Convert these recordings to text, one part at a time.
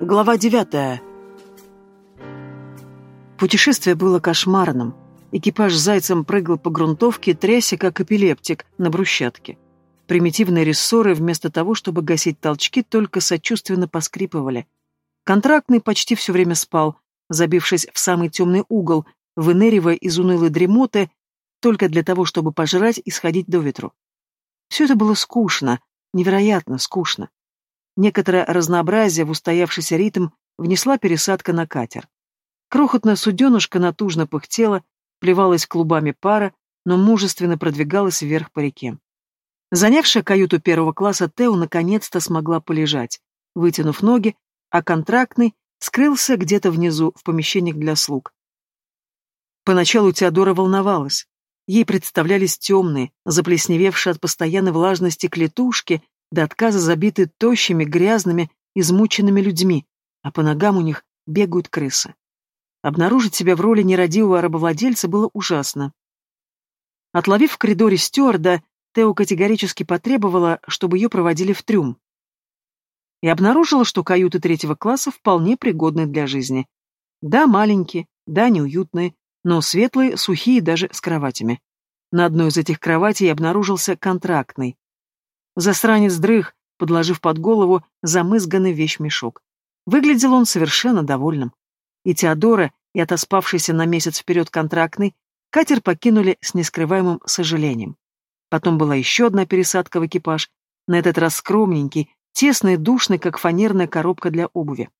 Глава девятая. Путешествие было кошмарным. Экипаж с зайцем прыгал по грунтовке, тряся, как эпилептик, на брусчатке. Примитивные рессоры, вместо того, чтобы гасить толчки, только сочувственно поскрипывали. Контрактный почти все время спал, забившись в самый темный угол, выныривая из унылой дремоты, только для того, чтобы пожрать и сходить до ветру. Все это было скучно, невероятно скучно. Некоторое разнообразие в устоявшийся ритм внесла пересадка на катер. Крохотная суденышка натужно пыхтела, плевалась клубами пара, но мужественно продвигалась вверх по реке. Занявшая каюту первого класса Тео наконец-то смогла полежать, вытянув ноги, а контрактный скрылся где-то внизу, в помещениях для слуг. Поначалу Теодора волновалась. Ей представлялись темные, заплесневевшие от постоянной влажности клетушки, до отказа забиты тощими, грязными, измученными людьми, а по ногам у них бегают крысы. Обнаружить себя в роли нерадивого рабовладельца было ужасно. Отловив в коридоре стюарда, Тео категорически потребовала, чтобы ее проводили в трюм. И обнаружила, что каюты третьего класса вполне пригодны для жизни. Да, маленькие, да, неуютные, но светлые, сухие даже с кроватями. На одной из этих кроватей обнаружился контрактный. Засранец дрых, подложив под голову замызганный вещмешок. Выглядел он совершенно довольным. И Теодора, и отоспавшийся на месяц вперед контрактный, катер покинули с нескрываемым сожалением. Потом была еще одна пересадка в экипаж, на этот раз скромненький, тесный душный, как фанерная коробка для обуви.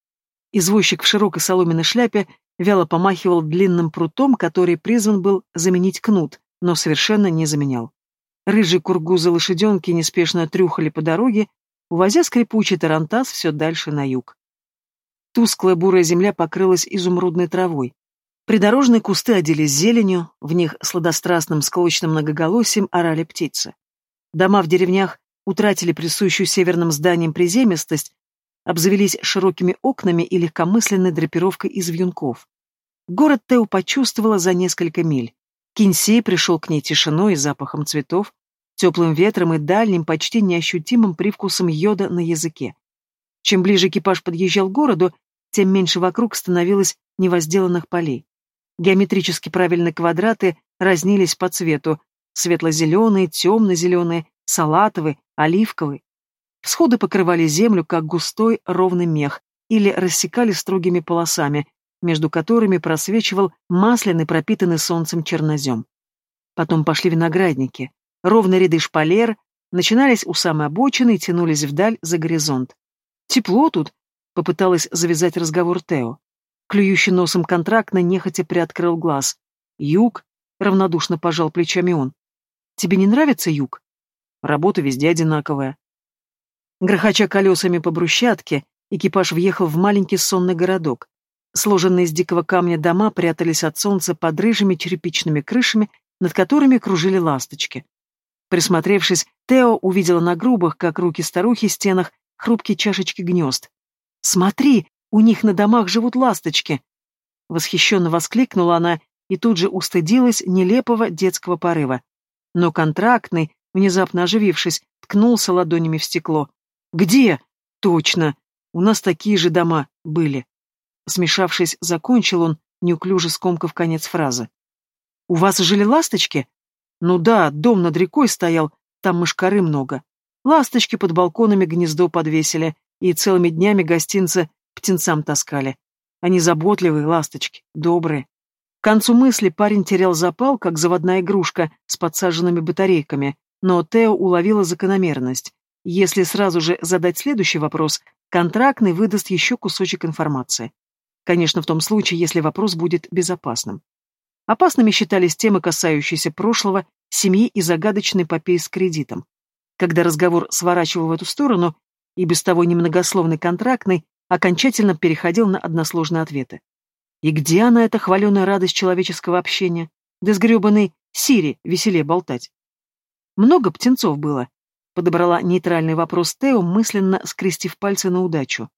Извозчик в широкой соломенной шляпе вяло помахивал длинным прутом, который призван был заменить кнут, но совершенно не заменял. Рыжие кургузы лошаденки неспешно трюхали по дороге, увозя скрипучий тарантас все дальше на юг. Тусклая бурая земля покрылась изумрудной травой. Придорожные кусты оделись зеленью, в них сладострастным склочным многоголосием орали птицы. Дома в деревнях утратили присущую северным зданиям приземистость, обзавелись широкими окнами и легкомысленной драпировкой из вьюнков. Город Тео почувствовала за несколько миль. Кинсей пришел к ней тишиной и запахом цветов, теплым ветром и дальним, почти неощутимым привкусом йода на языке. Чем ближе экипаж подъезжал к городу, тем меньше вокруг становилось невозделанных полей. Геометрически правильные квадраты разнились по цвету, светло-зеленые, темно-зеленые, салатовые, оливковые. Всходы покрывали землю, как густой ровный мех, или рассекали строгими полосами, между которыми просвечивал масляный, пропитанный солнцем чернозем. Потом пошли виноградники. Ровные ряды шпалер начинались у самой обочины и тянулись вдаль за горизонт. «Тепло тут», — попыталась завязать разговор Тео. Клюющий носом контрактно нехотя приоткрыл глаз. «Юг?» — равнодушно пожал плечами он. «Тебе не нравится юг?» «Работа везде одинаковая». Грохоча колесами по брусчатке, экипаж въехал в маленький сонный городок. Сложенные из дикого камня дома прятались от солнца под рыжими черепичными крышами, над которыми кружили ласточки. Присмотревшись, Тео увидела на грубых, как руки старухи, стенах хрупкие чашечки гнезд. «Смотри, у них на домах живут ласточки!» Восхищенно воскликнула она и тут же устыдилась нелепого детского порыва. Но контрактный, внезапно оживившись, ткнулся ладонями в стекло. «Где?» «Точно! У нас такие же дома были!» Смешавшись, закончил он, неуклюже скомкав конец фразы. «У вас жили ласточки?» «Ну да, дом над рекой стоял, там мышкары много. Ласточки под балконами гнездо подвесили, и целыми днями гостинцы птенцам таскали. Они заботливые, ласточки, добрые. К концу мысли парень терял запал, как заводная игрушка с подсаженными батарейками, но Тео уловила закономерность. Если сразу же задать следующий вопрос, контрактный выдаст еще кусочек информации. Конечно, в том случае, если вопрос будет безопасным. Опасными считались темы, касающиеся прошлого, семьи и загадочной эпопеи с кредитом. Когда разговор сворачивал в эту сторону, и без того немногословный контрактный окончательно переходил на односложные ответы. И где она, эта хваленая радость человеческого общения? Да с Сири веселее болтать. Много птенцов было, подобрала нейтральный вопрос Тео, мысленно скрестив пальцы на удачу.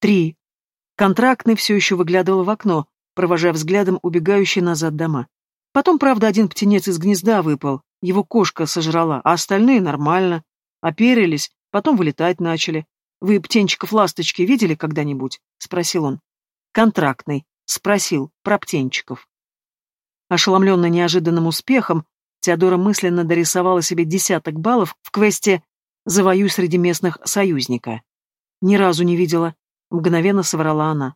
Три. Контрактный все еще выглядывал в окно, провожая взглядом убегающие назад дома. Потом, правда, один птенец из гнезда выпал, его кошка сожрала, а остальные нормально. Оперились, потом вылетать начали. Вы птенчиков-ласточки видели когда-нибудь?» — спросил он. «Контрактный», — спросил про птенчиков. Ошеломленная неожиданным успехом, Теодора мысленно дорисовала себе десяток баллов в квесте «Завоюй среди местных союзника». «Ни разу не видела», — мгновенно соврала она.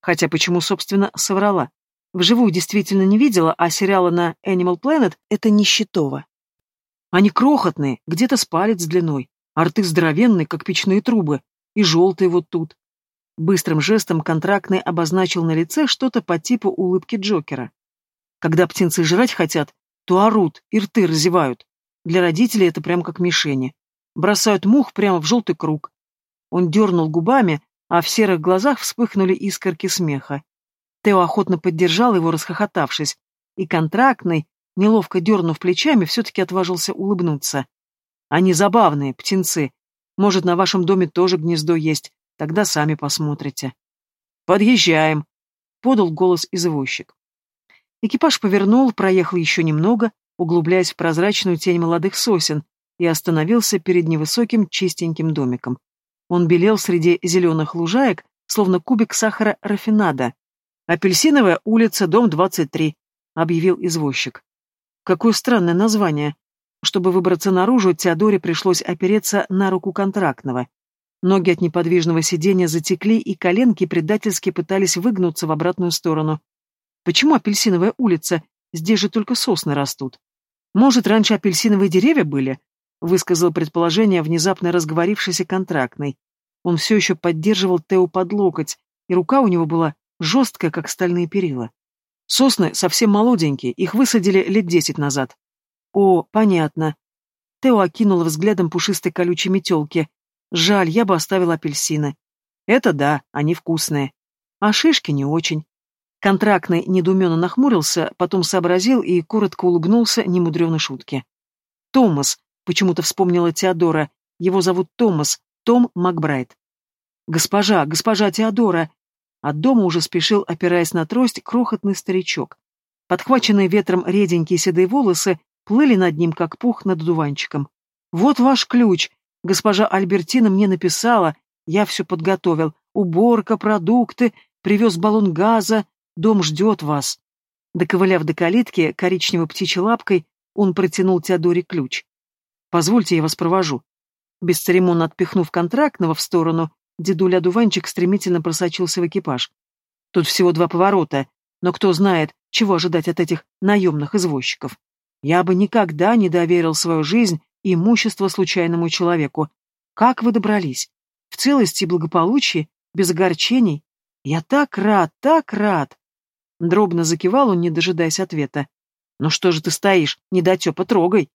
Хотя почему, собственно, соврала? Вживую действительно не видела, а сериалы на Animal Planet — это нищетово. Они крохотные, где-то с палец длиной, а рты здоровенные, как печные трубы, и желтые вот тут. Быстрым жестом контрактный обозначил на лице что-то по типу улыбки Джокера. Когда птенцы жрать хотят, то орут и рты разевают. Для родителей это прям как мишени. Бросают мух прямо в желтый круг. Он дернул губами, а в серых глазах вспыхнули искорки смеха. Тео охотно поддержал его, расхохотавшись, и контрактный, неловко дернув плечами, все-таки отважился улыбнуться. «Они забавные, птенцы. Может, на вашем доме тоже гнездо есть, тогда сами посмотрите». «Подъезжаем», — подал голос извозчик. Экипаж повернул, проехал еще немного, углубляясь в прозрачную тень молодых сосен, и остановился перед невысоким чистеньким домиком. Он белел среди зеленых лужаек, словно кубик сахара рафинада. «Апельсиновая улица, дом 23», — объявил извозчик. Какое странное название. Чтобы выбраться наружу, Теодоре пришлось опереться на руку контрактного. Ноги от неподвижного сидения затекли, и коленки предательски пытались выгнуться в обратную сторону. Почему апельсиновая улица? Здесь же только сосны растут. Может, раньше апельсиновые деревья были? Высказал предположение внезапно разговорившийся контрактный. Он все еще поддерживал Тео под локоть, и рука у него была жесткая, как стальные перила. Сосны совсем молоденькие, их высадили лет десять назад. О, понятно. Тео окинула взглядом пушистой колючей метелки. Жаль, я бы оставил апельсины. Это да, они вкусные. А шишки не очень. Контрактный недуменно нахмурился, потом сообразил и коротко улыбнулся немудреной шутке. «Томас», — почему-то вспомнила Теодора, — «его зовут Томас, Том Макбрайт». «Госпожа, госпожа Теодора!» От дома уже спешил, опираясь на трость, крохотный старичок. Подхваченные ветром реденькие седые волосы плыли над ним, как пух над дуванчиком. «Вот ваш ключ. Госпожа Альбертина мне написала. Я все подготовил. Уборка, продукты, привез баллон газа. Дом ждет вас». Доковыляв до калитки коричневой птичьей лапкой, он протянул Теодоре ключ. «Позвольте, я вас провожу». Бесцеремонно отпихнув контрактного в сторону, Дедуля-дуванчик стремительно просочился в экипаж. Тут всего два поворота, но кто знает, чего ожидать от этих наемных извозчиков. Я бы никогда не доверил свою жизнь и имущество случайному человеку. Как вы добрались? В целости и благополучии, без огорчений? Я так рад, так рад!» Дробно закивал он, не дожидаясь ответа. «Ну что же ты стоишь? Недотепа, трогай!»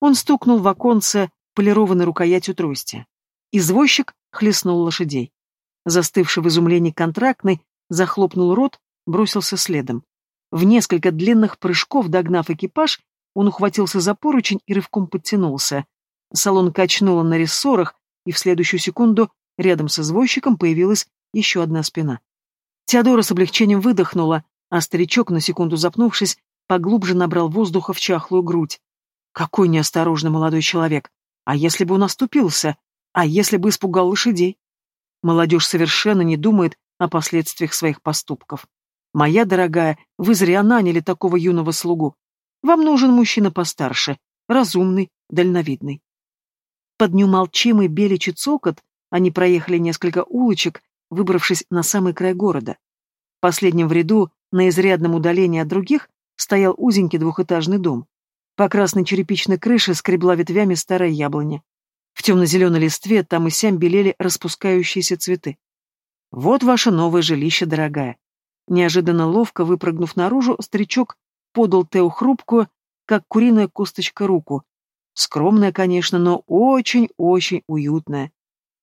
Он стукнул в оконце полированной рукоятью трости. Извозчик хлестнул лошадей. Застывший в изумлении контрактный захлопнул рот, бросился следом. В несколько длинных прыжков, догнав экипаж, он ухватился за поручень и рывком подтянулся. Салон качнуло на рессорах, и в следующую секунду рядом с извозчиком появилась еще одна спина. Теодора с облегчением выдохнула, а старичок, на секунду запнувшись, поглубже набрал воздуха в чахлую грудь. Какой неосторожный молодой человек! А если бы он оступился? А если бы испугал лошадей? Молодежь совершенно не думает о последствиях своих поступков. Моя дорогая, вы зря наняли такого юного слугу. Вам нужен мужчина постарше, разумный, дальновидный. Под неумолчимый беличий цокот они проехали несколько улочек, выбравшись на самый край города. Последним в ряду, на изрядном удалении от других, стоял узенький двухэтажный дом. По красной черепичной крыше скребла ветвями старая яблоня. В темно-зеленой листве там и сям белели распускающиеся цветы. «Вот ваше новое жилище, дорогая». Неожиданно ловко выпрыгнув наружу, старичок подал Тео хрупкую, как куриная косточка, руку. Скромная, конечно, но очень-очень уютная.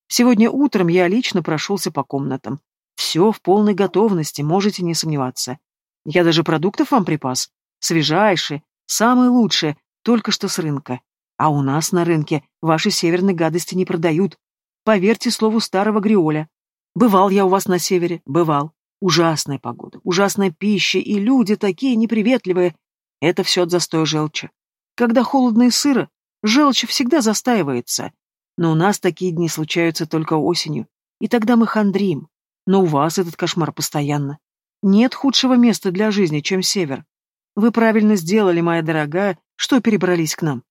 Сегодня утром я лично прошелся по комнатам. Все в полной готовности, можете не сомневаться. Я даже продуктов вам припас. Свежайшие, самые лучшие, только что с рынка. А у нас на рынке ваши северные гадости не продают. Поверьте слову старого Гриоля. Бывал я у вас на севере, бывал. Ужасная погода, ужасная пища, и люди такие неприветливые. Это все от застоя желчи. Когда холодно и сыро, желчь всегда застаивается. Но у нас такие дни случаются только осенью, и тогда мы хандрим. Но у вас этот кошмар постоянно. Нет худшего места для жизни, чем север. Вы правильно сделали, моя дорогая, что перебрались к нам.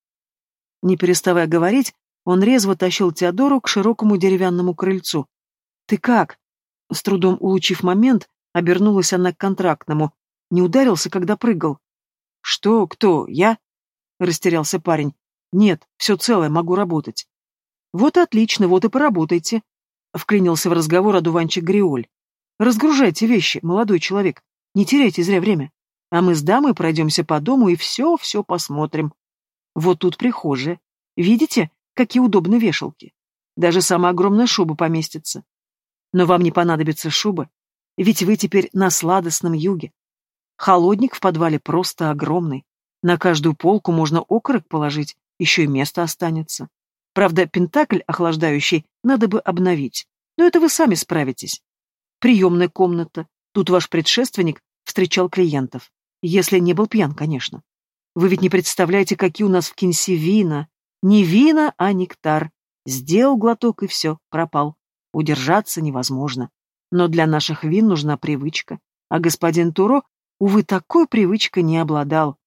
Не переставая говорить, он резво тащил Теодору к широкому деревянному крыльцу. «Ты как?» С трудом улучив момент, обернулась она к контрактному. Не ударился, когда прыгал. «Что? Кто? Я?» — растерялся парень. «Нет, все целое, могу работать». «Вот и отлично, вот и поработайте», — вклинился в разговор одуванчик Гриоль. «Разгружайте вещи, молодой человек, не теряйте зря время. А мы с дамой пройдемся по дому и все-все посмотрим. Вот тут прихожая. Видите, какие удобные вешалки? Даже самая огромная шуба поместится. Но вам не понадобится шуба, ведь вы теперь на сладостном юге. Холодник в подвале просто огромный. На каждую полку можно окорок положить, еще и место останется. Правда, пентакль охлаждающий надо бы обновить. Но это вы сами справитесь. Приемная комната. Тут ваш предшественник встречал клиентов. Если не был пьян, конечно. Вы ведь не представляете, какие у нас в Кинси вина. Не вина, а нектар. Сделал глоток и все, пропал. Удержаться невозможно. Но для наших вин нужна привычка. А господин Туро Увы, такой привычкой не обладал.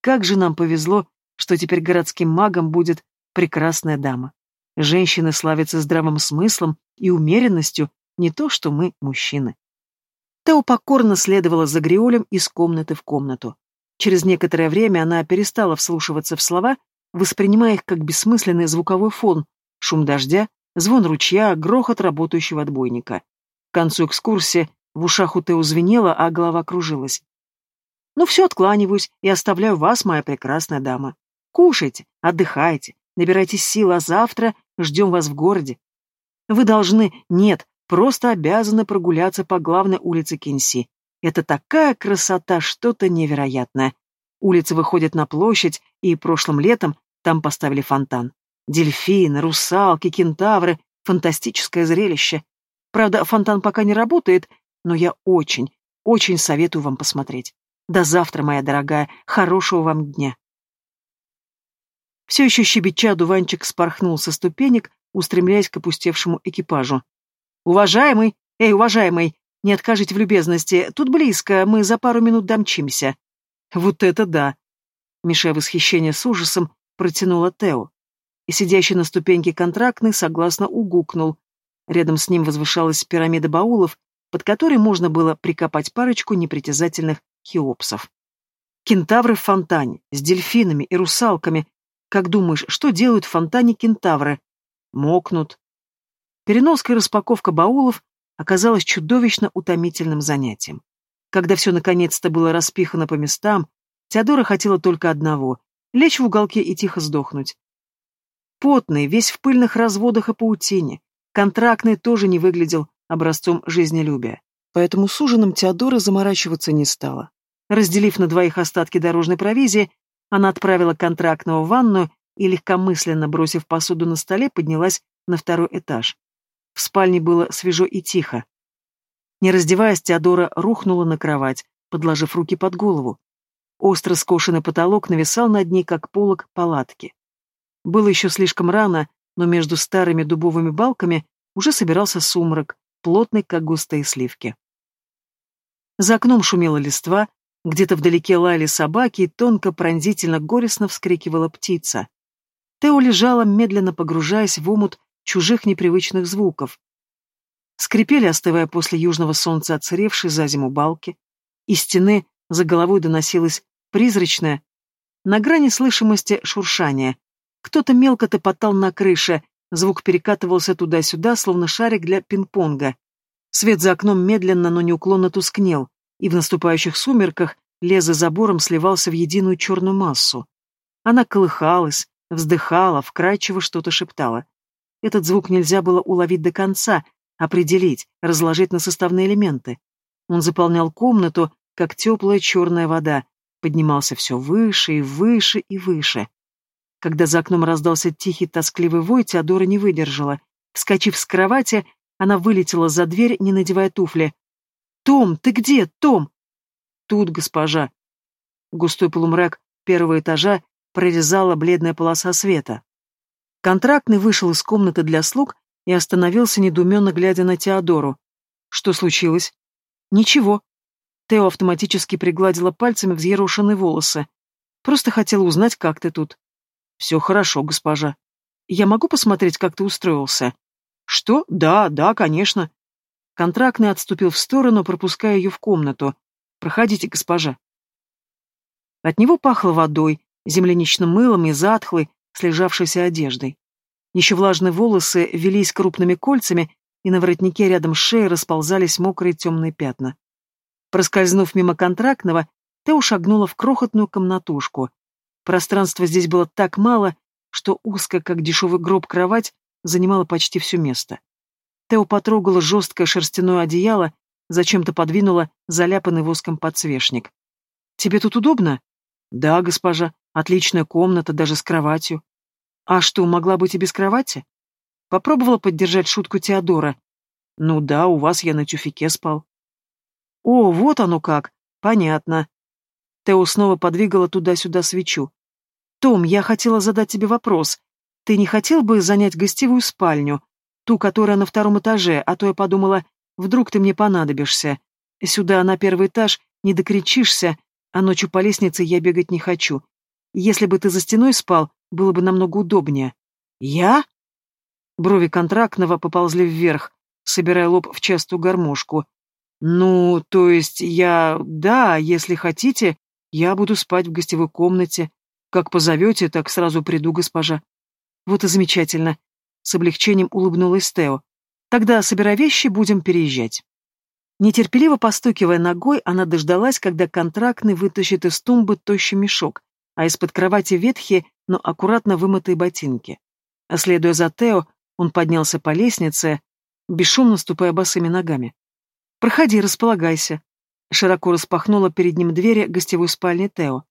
Как же нам повезло, что теперь городским магом будет прекрасная дама. Женщины славятся здравым смыслом и умеренностью, не то что мы, мужчины. Тео покорно следовала за Гриолем из комнаты в комнату. Через некоторое время она перестала вслушиваться в слова, воспринимая их как бессмысленный звуковой фон, шум дождя, звон ручья, грохот работающего отбойника. К концу экскурсии в ушах у Тео звенело, а голова кружилась. Ну все, откланиваюсь и оставляю вас, моя прекрасная дама. Кушайте, отдыхайте, набирайтесь сил, а завтра ждем вас в городе. Вы должны, нет, просто обязаны прогуляться по главной улице Кинси. Это такая красота, что-то невероятное. Улица выходит на площадь, и прошлым летом там поставили фонтан. Дельфины, русалки, кентавры — фантастическое зрелище. Правда, фонтан пока не работает, но я очень, очень советую вам посмотреть. До завтра, моя дорогая. Хорошего вам дня. Все еще щебеча, дуванчик спорхнул со ступенек, устремляясь к опустевшему экипажу. «Уважаемый! Эй, уважаемый! Не откажите в любезности. Тут близко, мы за пару минут домчимся». «Вот это да!» Мешая восхищение с ужасом, протянула Тео. И сидящий на ступеньке контрактный согласно угукнул. Рядом с ним возвышалась пирамида баулов, под которой можно было прикопать парочку непритязательных хеопсов. Кентавры в фонтане, с дельфинами и русалками. Как думаешь, что делают в фонтане кентавры? Мокнут. Переноска и распаковка баулов оказалась чудовищно утомительным занятием. Когда все наконец-то было распихано по местам, Теодора хотела только одного — лечь в уголке и тихо сдохнуть. Потный, весь в пыльных разводах и паутине. Контрактный тоже не выглядел образцом жизнелюбия. Поэтому с ужином Теодора заморачиваться не стала. Разделив на двоих остатки дорожной провизии, она отправила контрактного в ванную и, легкомысленно бросив посуду на столе, поднялась на второй этаж. В спальне было свежо и тихо. Не раздеваясь, Теодора рухнула на кровать, подложив руки под голову. Остро скошенный потолок нависал над ней, как полог палатки. Было еще слишком рано, но между старыми дубовыми балками уже собирался сумрак, плотный, как густые сливки. За окном шумела листва, где-то вдалеке лаяли собаки и тонко, пронзительно, горестно вскрикивала птица. Тео лежала, медленно погружаясь в омут чужих непривычных звуков. Скрипели, остывая после южного солнца отсыревшие за зиму балки. Из стены за головой доносилось призрачное, на грани слышимости шуршание. Кто-то мелко топотал на крыше, звук перекатывался туда-сюда, словно шарик для пинг-понга. Свет за окном медленно, но неуклонно тускнел и в наступающих сумерках лес за забором сливался в единую черную массу. Она колыхалась, вздыхала, вкрадчиво что-то шептала. Этот звук нельзя было уловить до конца, определить, разложить на составные элементы. Он заполнял комнату, как теплая черная вода, поднимался все выше и выше и выше. Когда за окном раздался тихий тоскливый вой, Теодора не выдержала. Вскочив с кровати, она вылетела за дверь, не надевая туфли. «Том, ты где, Том?» «Тут, госпожа». Густой полумрак первого этажа прорезала бледная полоса света. Контрактный вышел из комнаты для слуг и остановился, недоуменно глядя на Теодору. Что случилось? Ничего. Тео автоматически пригладила пальцами взъерошенные волосы. Просто хотела узнать, как ты тут. Все хорошо, госпожа. Я могу посмотреть, как ты устроился? Что? Да, да, конечно. Контрактный отступил в сторону, пропуская ее в комнату. Проходите, госпожа. От него пахло водой, земляничным мылом и затхлой, слежавшейся одеждой. Еще влажные волосы велись крупными кольцами, и на воротнике рядом с шеей расползались мокрые темные пятна. Проскользнув мимо контрактного, Тео шагнула в крохотную комнатушку. Пространства здесь было так мало, что узкая, как дешевый гроб, кровать занимала почти все место. Тео потрогала жесткое шерстяное одеяло, зачем-то подвинула заляпанный воском подсвечник. «Тебе тут удобно?» «Да, госпожа. Отличная комната, даже с кроватью». «А что, могла быть и без кровати?» Попробовала поддержать шутку Теодора. «Ну да, у вас я на тюфике спал». «О, вот оно как! Понятно». Тео снова подвигала туда-сюда свечу. «Том, я хотела задать тебе вопрос. Ты не хотел бы занять гостевую спальню? Ту, которая на втором этаже, а то я подумала, вдруг ты мне понадобишься. Сюда, на первый этаж, не докричишься, а ночью по лестнице я бегать не хочу. Если бы ты за стеной спал, было бы намного удобнее. Я? Брови контрактного поползли вверх, собирая лоб в частую гармошку. Ну, то есть я... Да, если хотите, я буду спать в гостевой комнате. Как позовете, так сразу приду, госпожа. Вот и замечательно. С облегчением улыбнулась Тео. Тогда, собирай вещи, будем переезжать. Нетерпеливо постукивая ногой, она дождалась, когда контрактный вытащит из тумбы тощий мешок, а из-под кровати ветхие, но аккуратно вымытые ботинки. А следуя за Тео, он поднялся по лестнице, бесшумно ступая босыми ногами. «Проходи, располагайся», — широко распахнула перед ним двери гостевой спальни Тео.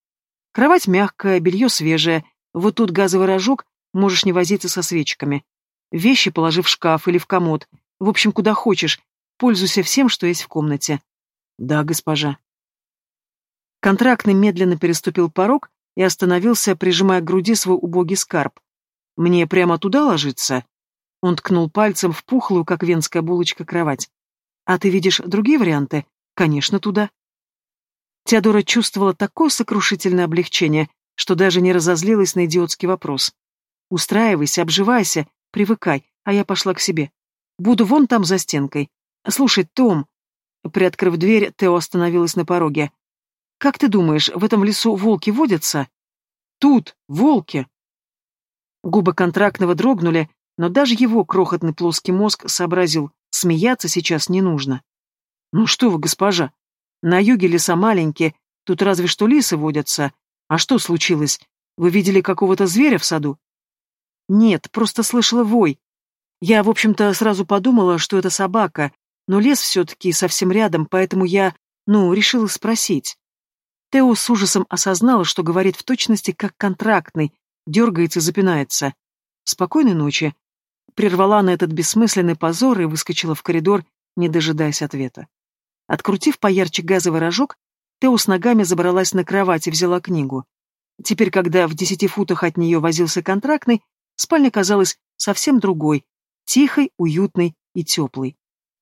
«Кровать мягкая, белье свежее, вот тут газовый рожок, можешь не возиться со свечками. Вещи положи в шкаф или в комод, в общем, куда хочешь, пользуйся всем, что есть в комнате». «Да, госпожа». Контрактный медленно переступил порог и остановился, прижимая к груди свой убогий скарб. «Мне прямо туда ложиться?» Он ткнул пальцем в пухлую, как венская булочка, кровать. «А ты видишь другие варианты? Конечно, туда». Теодора чувствовала такое сокрушительное облегчение, что даже не разозлилась на идиотский вопрос. «Устраивайся, обживайся, привыкай, а я пошла к себе. Буду вон там за стенкой. Слушай, Том...» Приоткрыв дверь, Тео остановилась на пороге. Как ты думаешь, в этом лесу волки водятся? Тут, волки. Губы контрактного дрогнули, но даже его крохотный плоский мозг сообразил, смеяться сейчас не нужно. Ну что вы, госпожа, на юге леса маленькие, тут разве что лисы водятся. А что случилось? Вы видели какого-то зверя в саду? Нет, просто слышала вой. Я, в общем-то, сразу подумала, что это собака, но лес все-таки совсем рядом, поэтому я, ну, решила спросить. Тео с ужасом осознала, что говорит в точности как контрактный, дергается и запинается. «Спокойной ночи». Прервала на этот бессмысленный позор и выскочила в коридор, не дожидаясь ответа. Открутив поярче газовый рожок, Тео с ногами забралась на кровать и взяла книгу. Теперь, когда в десяти футах от нее возился контрактный, спальня казалась совсем другой, тихой, уютной и теплой.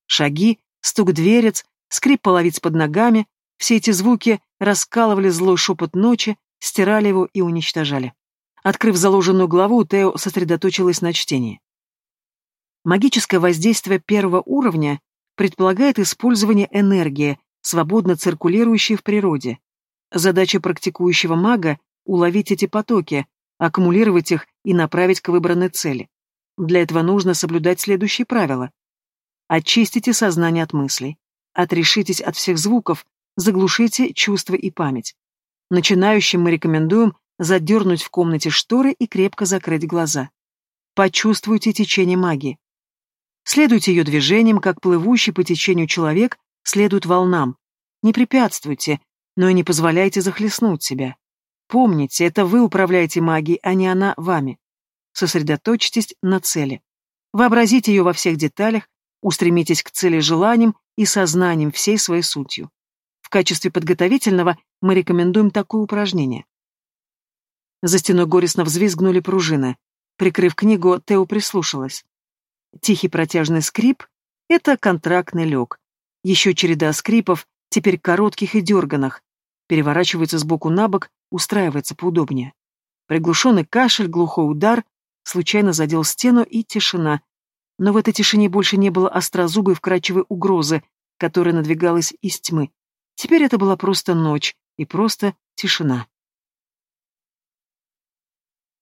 Шаги, стук дверец, скрип половиц под ногами, все эти звуки раскалывали злой шепот ночи, стирали его и уничтожали. Открыв заложенную главу, Тео сосредоточилась на чтении. Магическое воздействие первого уровня предполагает использование энергии, свободно циркулирующей в природе. Задача практикующего мага — уловить эти потоки, аккумулировать их и направить к выбранной цели. Для этого нужно соблюдать следующие правила. Очистите сознание от мыслей. Отрешитесь от всех звуков, заглушите чувства и память. Начинающим мы рекомендуем задернуть в комнате шторы и крепко закрыть глаза. Почувствуйте течение магии. Следуйте ее движениям, как плывущий по течению человек следует волнам. Не препятствуйте, но и не позволяйте захлестнуть себя. Помните, это вы управляете магией, а не она вами. Сосредоточьтесь на цели. Вообразите ее во всех деталях, устремитесь к цели желанием и сознанием всей своей сутью качестве подготовительного мы рекомендуем такое упражнение. За стеной горестно взвизгнули пружины. Прикрыв книгу, Тео прислушалась. Тихий протяжный скрип — это контрактный лег. Еще череда скрипов, теперь коротких и дерганных. Переворачивается сбоку на бок, устраивается поудобнее. Приглушенный кашель, глухой удар, случайно задел стену и тишина. Но в этой тишине больше не было острозубой вкрадчивой угрозы, которая надвигалась из тьмы. Теперь это была просто ночь и просто тишина.